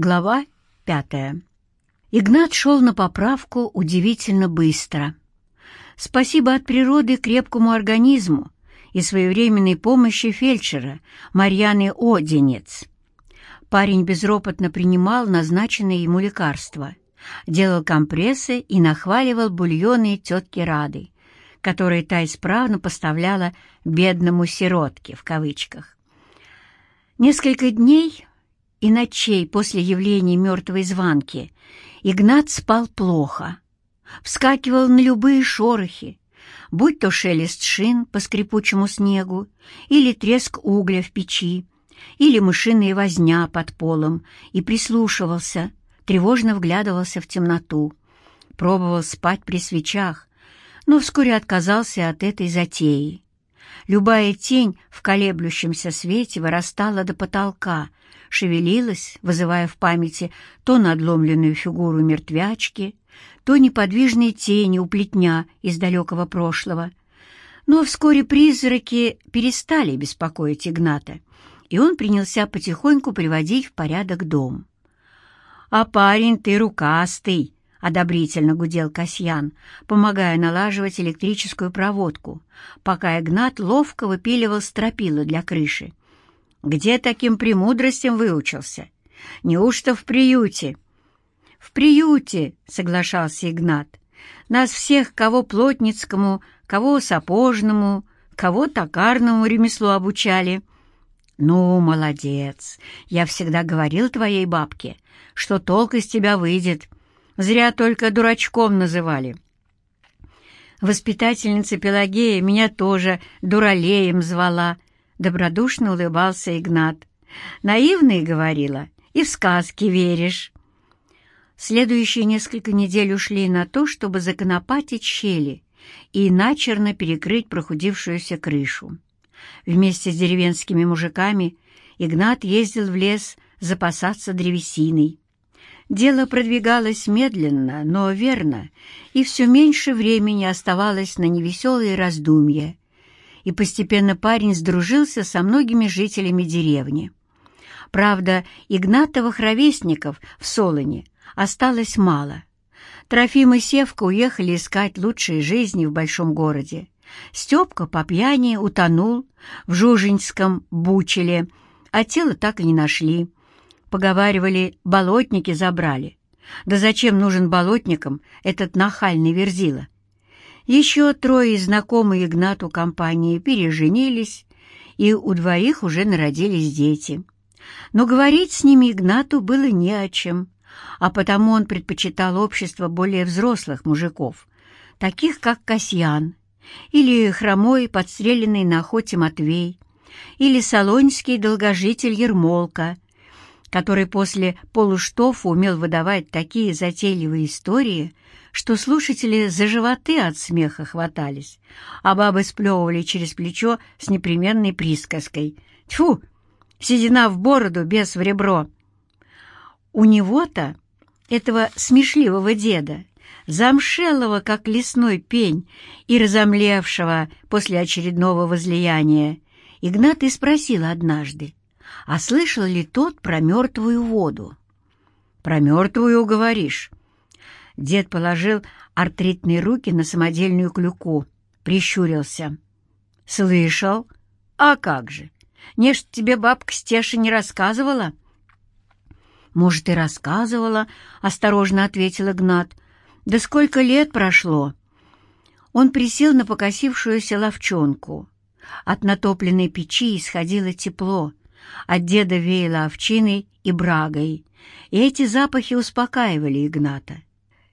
Глава пятая. Игнат шел на поправку удивительно быстро. Спасибо от природы крепкому организму и своевременной помощи фельдшера Марьяны Одинец. Парень безропотно принимал назначенные ему лекарства, делал компрессы и нахваливал бульоны тетки Рады, которые та исправно поставляла «бедному сиротке» в кавычках. Несколько дней и ночей после явления мертвой звонки Игнат спал плохо, вскакивал на любые шорохи, будь то шелест шин по скрипучему снегу, или треск угля в печи, или мышиная возня под полом, и прислушивался, тревожно вглядывался в темноту, пробовал спать при свечах, но вскоре отказался от этой затеи. Любая тень в колеблющемся свете вырастала до потолка, шевелилась, вызывая в памяти то надломленную фигуру мертвячки, то неподвижные тени у плетня из далекого прошлого. Но вскоре призраки перестали беспокоить Игната, и он принялся потихоньку приводить в порядок дом. «А парень ты рукастый!» — одобрительно гудел Касьян, помогая налаживать электрическую проводку, пока Игнат ловко выпиливал стропила для крыши. Где таким премудростям выучился? Неужто в приюте?» «В приюте», — соглашался Игнат. «Нас всех, кого плотницкому, кого сапожному, кого токарному ремеслу обучали». «Ну, молодец! Я всегда говорил твоей бабке, что толк из тебя выйдет. Зря только дурачком называли». Воспитательница Пелагея меня тоже дуралеем звала, Добродушно улыбался Игнат. «Наивный, — говорила, — и в сказки веришь». Следующие несколько недель ушли на то, чтобы законопатить щели и начерно перекрыть прохудившуюся крышу. Вместе с деревенскими мужиками Игнат ездил в лес запасаться древесиной. Дело продвигалось медленно, но верно, и все меньше времени оставалось на невеселые раздумья и постепенно парень сдружился со многими жителями деревни. Правда, Игнатовых ровесников в Солоне осталось мало. Трофим и Севка уехали искать лучшей жизни в большом городе. Степка по пьяни утонул в Жужинском Бучеле, а тело так и не нашли. Поговаривали, болотники забрали. Да зачем нужен болотникам этот нахальный верзила? Еще трое знакомые Игнату компании переженились, и у двоих уже народились дети. Но говорить с ними Игнату было не о чем, а потому он предпочитал общество более взрослых мужиков, таких как Касьян, или хромой, подстреленный на охоте Матвей, или салонский долгожитель Ермолка, который после полуштофа умел выдавать такие затейливые истории, что слушатели за животы от смеха хватались, а бабы сплевывали через плечо с непременной присказкой. «Тьфу! Седина в бороду, без в ребро!» У него-то, этого смешливого деда, замшелого, как лесной пень, и разомлевшего после очередного возлияния, Игнат и спросил однажды, а слышал ли тот про мертвую воду? «Про мертвую, говоришь?» Дед положил артритные руки на самодельную клюку, прищурился. «Слышал? А как же? Не ж тебе бабка Стеша не рассказывала?» «Может, и рассказывала», — осторожно ответил Игнат. «Да сколько лет прошло?» Он присел на покосившуюся ловчонку. От натопленной печи исходило тепло, от деда веяло овчиной и брагой, и эти запахи успокаивали Игната.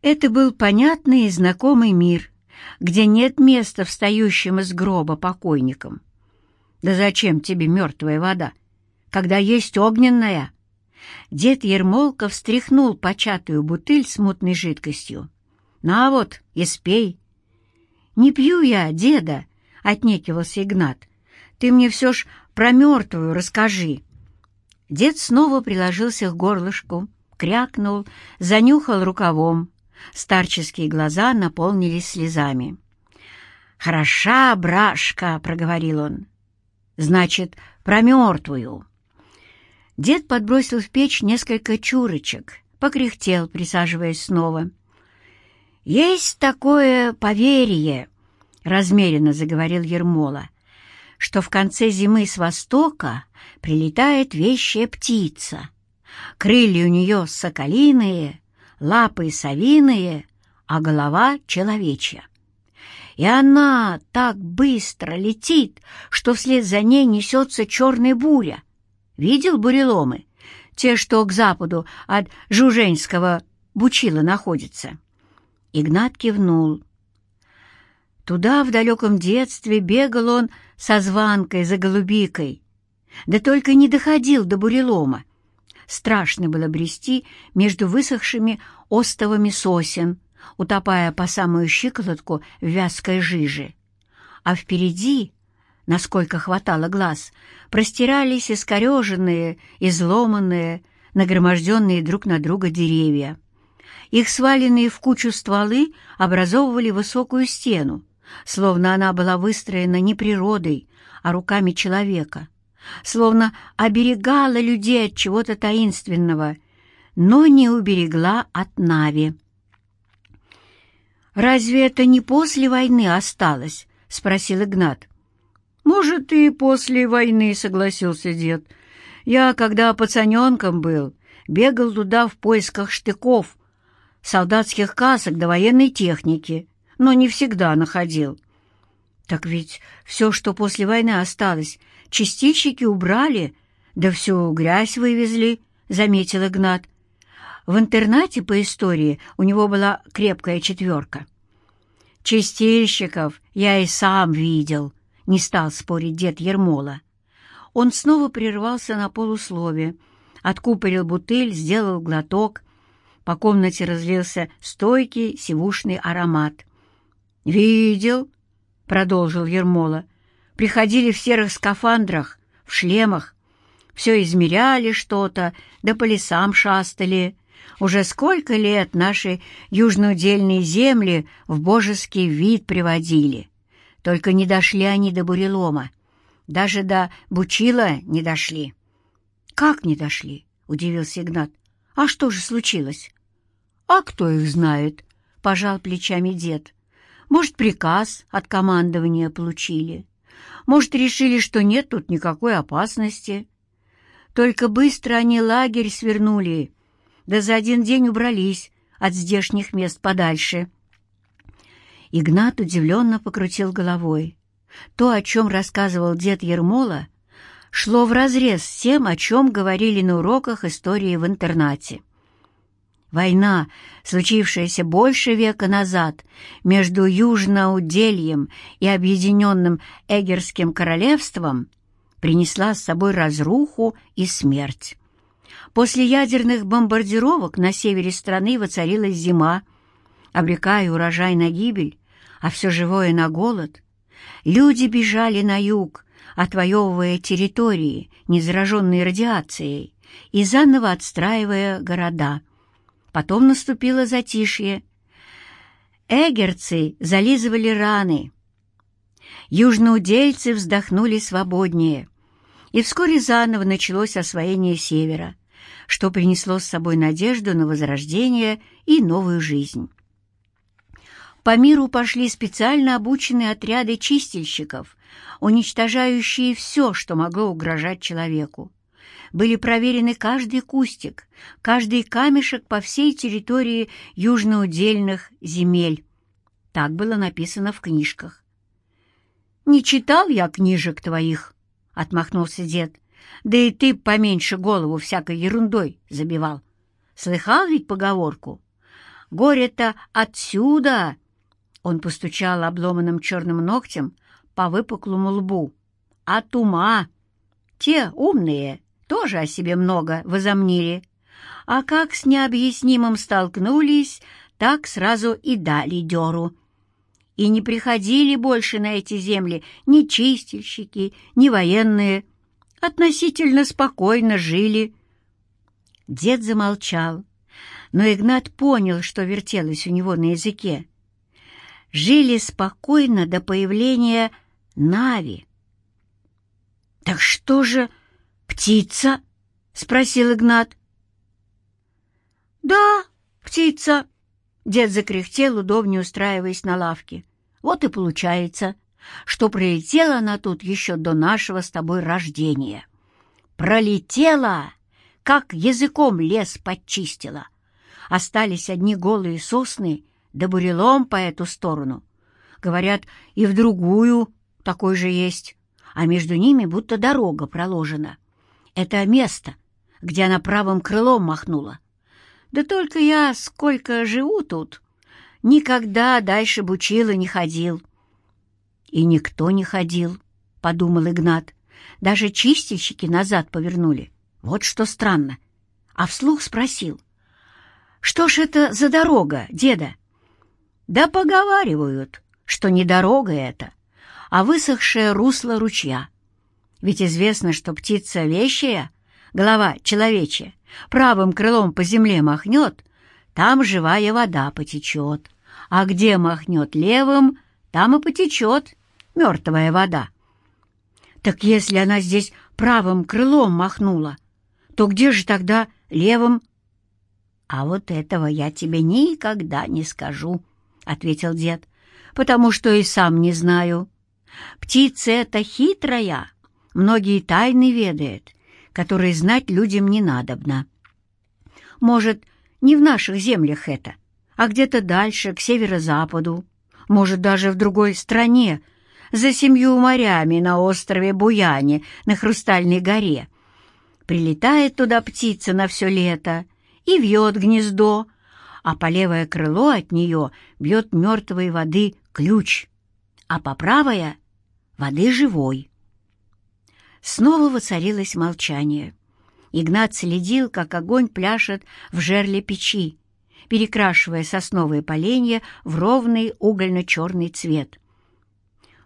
Это был понятный и знакомый мир, где нет места встающим из гроба покойникам. Да зачем тебе мертвая вода, когда есть огненная? Дед Ермолка встряхнул початую бутыль с мутной жидкостью. «На вот, и спей». «Не пью я, деда», — отнекивался Игнат. «Ты мне все ж про мертвую расскажи». Дед снова приложился к горлышку, крякнул, занюхал рукавом, Старческие глаза наполнились слезами. «Хороша брашка!» — проговорил он. «Значит, про мертвую». Дед подбросил в печь несколько чурочек, покряхтел, присаживаясь снова. «Есть такое поверье», — размеренно заговорил Ермола, «что в конце зимы с востока прилетает вещая птица. Крылья у нее соколиные, лапы совиные, а голова человечья. И она так быстро летит, что вслед за ней несется черная буря. Видел буреломы? Те, что к западу от Жуженского Бучила находятся. Игнат кивнул. Туда в далеком детстве бегал он со званкой за голубикой, да только не доходил до бурелома. Страшно было брести между высохшими остовами сосен, утопая по самую щиколотку в вязкой жиже. А впереди, насколько хватало глаз, простирались искореженные, изломанные, нагроможденные друг на друга деревья. Их сваленные в кучу стволы образовывали высокую стену, словно она была выстроена не природой, а руками человека, словно оберегала людей от чего-то таинственного, но не уберегла от Нави. «Разве это не после войны осталось?» — спросил Игнат. «Может, и после войны», — согласился дед. «Я, когда пацаненком был, бегал туда в поисках штыков, солдатских касок до военной техники, но не всегда находил». «Так ведь все, что после войны осталось, частички убрали, да всю грязь вывезли», — заметил Игнат. В интернате по истории у него была крепкая четверка. «Чистильщиков я и сам видел», — не стал спорить дед Ермола. Он снова прервался на полуслове, откупорил бутыль, сделал глоток. По комнате разлился стойкий сивушный аромат. «Видел», — продолжил Ермола, — «приходили в серых скафандрах, в шлемах, все измеряли что-то, да по лесам шастали». Уже сколько лет наши южноудельные земли в божеский вид приводили. Только не дошли они до бурелома. Даже до Бучила не дошли. «Как не дошли?» — удивился Игнат. «А что же случилось?» «А кто их знает?» — пожал плечами дед. «Может, приказ от командования получили. Может, решили, что нет тут никакой опасности. Только быстро они лагерь свернули да за один день убрались от здешних мест подальше. Игнат удивленно покрутил головой. То, о чем рассказывал дед Ермола, шло вразрез с тем, о чем говорили на уроках истории в интернате. Война, случившаяся больше века назад между Южноудельем и Объединенным Эгерским королевством, принесла с собой разруху и смерть. После ядерных бомбардировок на севере страны воцарилась зима, обрекая урожай на гибель, а все живое на голод. Люди бежали на юг, отвоевывая территории, не зараженные радиацией, и заново отстраивая города. Потом наступило затишье. Эгерцы зализывали раны. Южноудельцы вздохнули свободнее. И вскоре заново началось освоение севера что принесло с собой надежду на возрождение и новую жизнь. По миру пошли специально обученные отряды чистильщиков, уничтожающие все, что могло угрожать человеку. Были проверены каждый кустик, каждый камешек по всей территории южноудельных земель. Так было написано в книжках. «Не читал я книжек твоих», — отмахнулся дед. Да и ты поменьше голову всякой ерундой забивал. Слыхал ведь поговорку? Горе-то отсюда!» Он постучал обломанным черным ногтем по выпуклому лбу. «От ума! Те умные тоже о себе много возомнили. А как с необъяснимым столкнулись, так сразу и дали дёру. И не приходили больше на эти земли ни чистильщики, ни военные, относительно спокойно жили. Дед замолчал, но Игнат понял, что вертелось у него на языке. Жили спокойно до появления Нави. «Так что же птица?» — спросил Игнат. «Да, птица», — дед закряхтел, удобнее устраиваясь на лавке. «Вот и получается, что пролетела она тут еще до нашего с тобой рождения. Пролетела, как языком лес подчистила. Остались одни голые сосны да бурелом по эту сторону. Говорят, и в другую такой же есть, а между ними будто дорога проложена. Это место, где она правым крылом махнула. Да только я, сколько живу тут, никогда дальше Бучила не ходил. И никто не ходил, — подумал Игнат. Даже чистильщики назад повернули. Вот что странно. А вслух спросил. «Что ж это за дорога, деда?» «Да поговаривают, что не дорога это, а высохшее русло ручья. Ведь известно, что птица вещая, голова человечья, правым крылом по земле махнет, там живая вода потечет, а где махнет левым, там и потечет мертвая вода. Так если она здесь правым крылом махнула, то где же тогда левым? — А вот этого я тебе никогда не скажу, — ответил дед, — потому что и сам не знаю. Птица эта хитрая, многие тайны ведает, которые знать людям не надобно. Может, не в наших землях это, а где-то дальше, к северо-западу, может, даже в другой стране, за семью морями на острове Буяне на Хрустальной горе. Прилетает туда птица на все лето и вьет гнездо, а по левое крыло от нее бьет мертвой воды ключ, а по правое — воды живой. Снова воцарилось молчание. Игнат следил, как огонь пляшет в жерле печи, перекрашивая сосновые поленья в ровный угольно-черный цвет.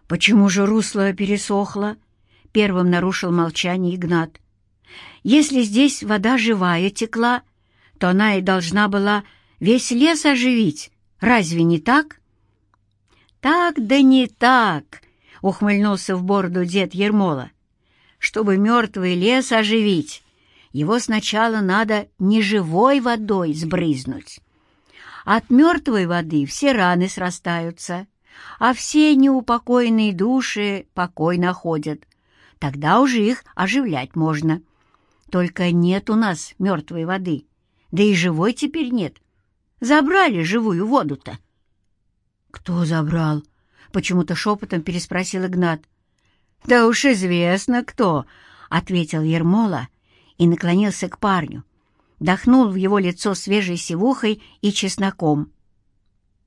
«Почему же русло пересохло?» — первым нарушил молчание Игнат. «Если здесь вода живая текла, то она и должна была весь лес оживить. Разве не так?» «Так да не так!» — ухмыльнулся в бороду дед Ермола. «Чтобы мертвый лес оживить, его сначала надо неживой водой сбрызнуть. От мертвой воды все раны срастают» а все неупокоенные души покой находят. Тогда уже их оживлять можно. Только нет у нас мертвой воды, да и живой теперь нет. Забрали живую воду-то. «Кто забрал?» — почему-то шепотом переспросил Игнат. «Да уж известно кто», — ответил Ермола и наклонился к парню, дохнул в его лицо свежей сивухой и чесноком.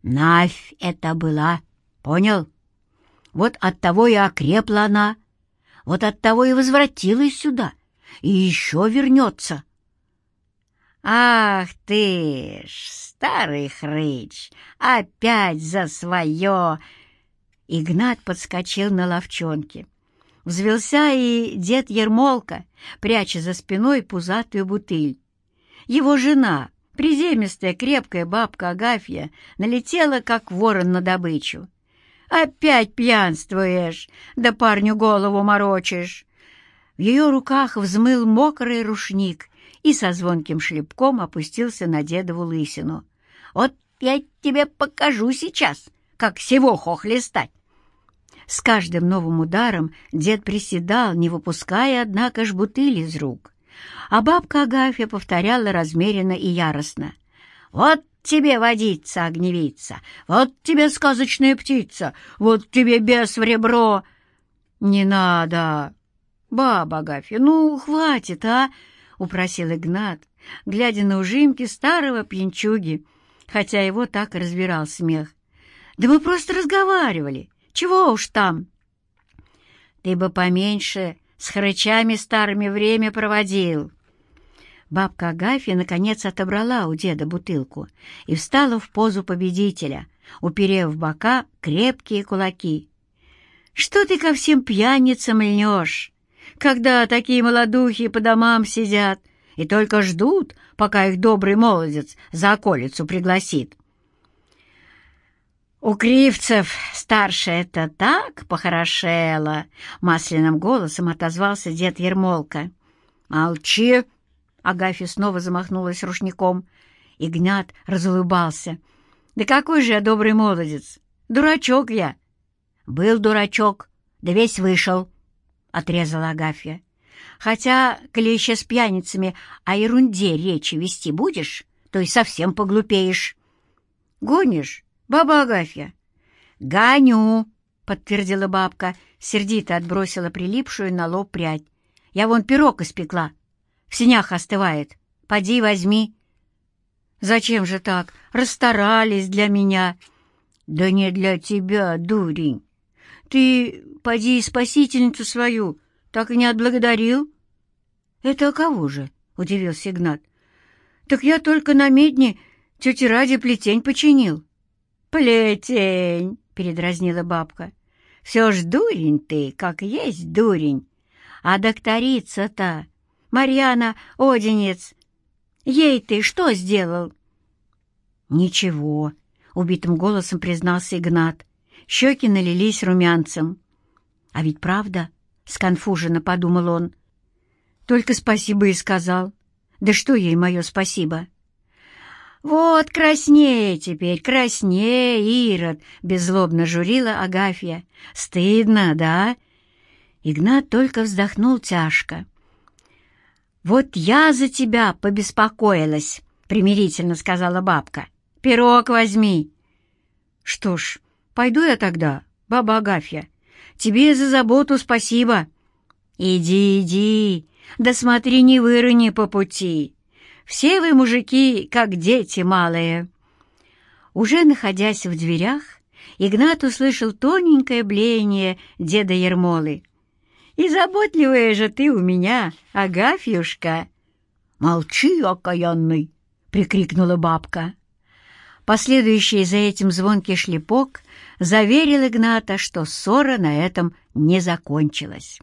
«Навь это была!» Понял? Вот от того и окрепла она, вот от того и возвратилась сюда, и еще вернется. «Ах ты ж, старый хрыч, опять за свое!» Игнат подскочил на ловчонке. Взвелся и дед Ермолка, пряча за спиной пузатую бутыль. Его жена, приземистая крепкая бабка Агафья, налетела, как ворон на добычу. Опять пьянствуешь, да парню голову морочишь. В ее руках взмыл мокрый рушник и со звонким шлепком опустился на дедову лысину. Вот я тебе покажу сейчас, как всего хохлестать. С каждым новым ударом дед приседал, не выпуская, однако ж, бутыль из рук. А бабка Агафья повторяла размеренно и яростно. «Вот тебе водица огневица, вот тебе сказочная птица, вот тебе бес в ребро. Не надо, баба Агафья, ну, хватит, а? — упросил Игнат, глядя на ужимки старого пьянчуги, хотя его так разбирал смех. Да мы просто разговаривали, чего уж там. Ты бы поменьше с хрычами старыми время проводил, Бабка Агафья наконец отобрала у деда бутылку и встала в позу победителя, уперев в бока крепкие кулаки. «Что ты ко всем пьяницам льнешь, когда такие молодухи по домам сидят и только ждут, пока их добрый молодец за околицу пригласит?» «У кривцев старшая-то так похорошела!» — масляным голосом отозвался дед Ермолка. «Молчи!» Агафья снова замахнулась рушником. Игнат разулыбался. «Да какой же я добрый молодец! Дурачок я!» «Был дурачок, да весь вышел», — отрезала Агафья. «Хотя, коли с пьяницами о ерунде речи вести будешь, то и совсем поглупеешь». «Гонишь, баба Агафья?» «Гоню», — подтвердила бабка, сердито отбросила прилипшую на лоб прядь. «Я вон пирог испекла, в синях остывает. Поди возьми». «Зачем же так? Расстарались для меня». «Да не для тебя, дурень. Ты, поди, спасительницу свою, так и не отблагодарил?» «Это кого же?» — удивился Игнат. «Так я только на медне тете Ради плетень починил». «Плетень!» — передразнила бабка. «Все ж дурень ты, как есть дурень. А докторица-то Марьяна Одинец. Ей ты что сделал?» «Ничего», — убитым голосом признался Игнат. Щеки налились румянцем. «А ведь правда?» — сконфуженно подумал он. «Только спасибо и сказал. Да что ей мое спасибо?» «Вот краснее теперь, краснее, Ирод!» — беззлобно журила Агафья. «Стыдно, да?» Игнат только вздохнул тяжко. «Вот я за тебя побеспокоилась», — примирительно сказала бабка. «Пирог возьми». «Что ж, пойду я тогда, баба Агафья. Тебе за заботу спасибо». «Иди, иди, да смотри, не вырони по пути. Все вы, мужики, как дети малые». Уже находясь в дверях, Игнат услышал тоненькое блеяние деда Ермолы. И заботливая же ты у меня, Агафьюшка!» «Молчи, окаянный!» — прикрикнула бабка. Последующий за этим звонкий шлепок заверил Игната, что ссора на этом не закончилась.